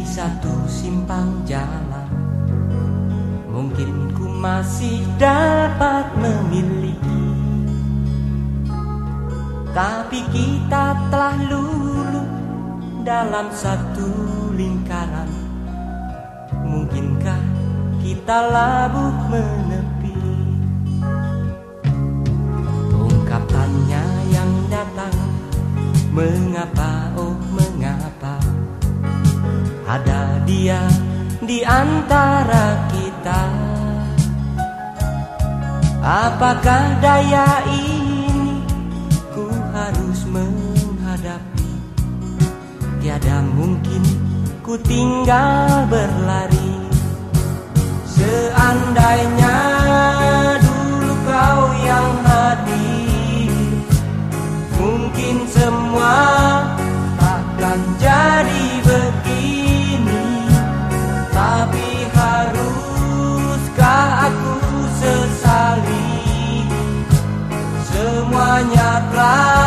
satu simpang jalan. Mungkin ku masih dapat memiliki. Tapi kita telah lulu dalam satu lingkaran. Mungkinkah kita labuh menepi? Ungkapannya yang datang mengapa Dia di antara kita. Apakah daya ini ku harus menghadapi? Tiada mungkin ku tinggal berlari. Seandainya pra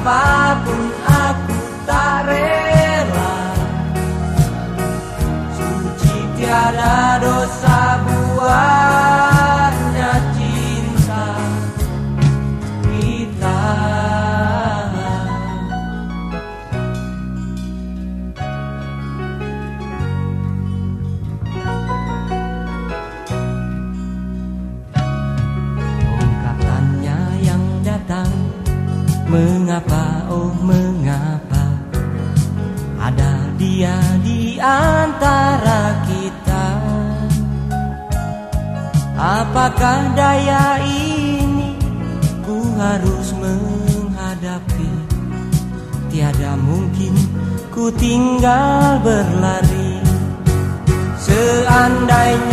Betapapun aku tak rela. Suci tiada Mengapa oh mengapa Ada dia di antara kita? Apakah daya ini Ku harus menghadapi? Tiada mungkin ku tinggal berlari. Seandainya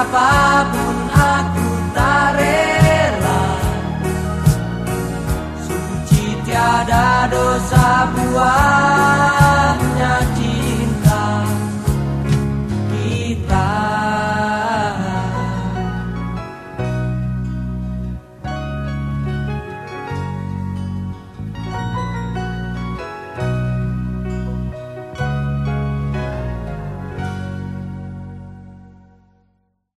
acabar.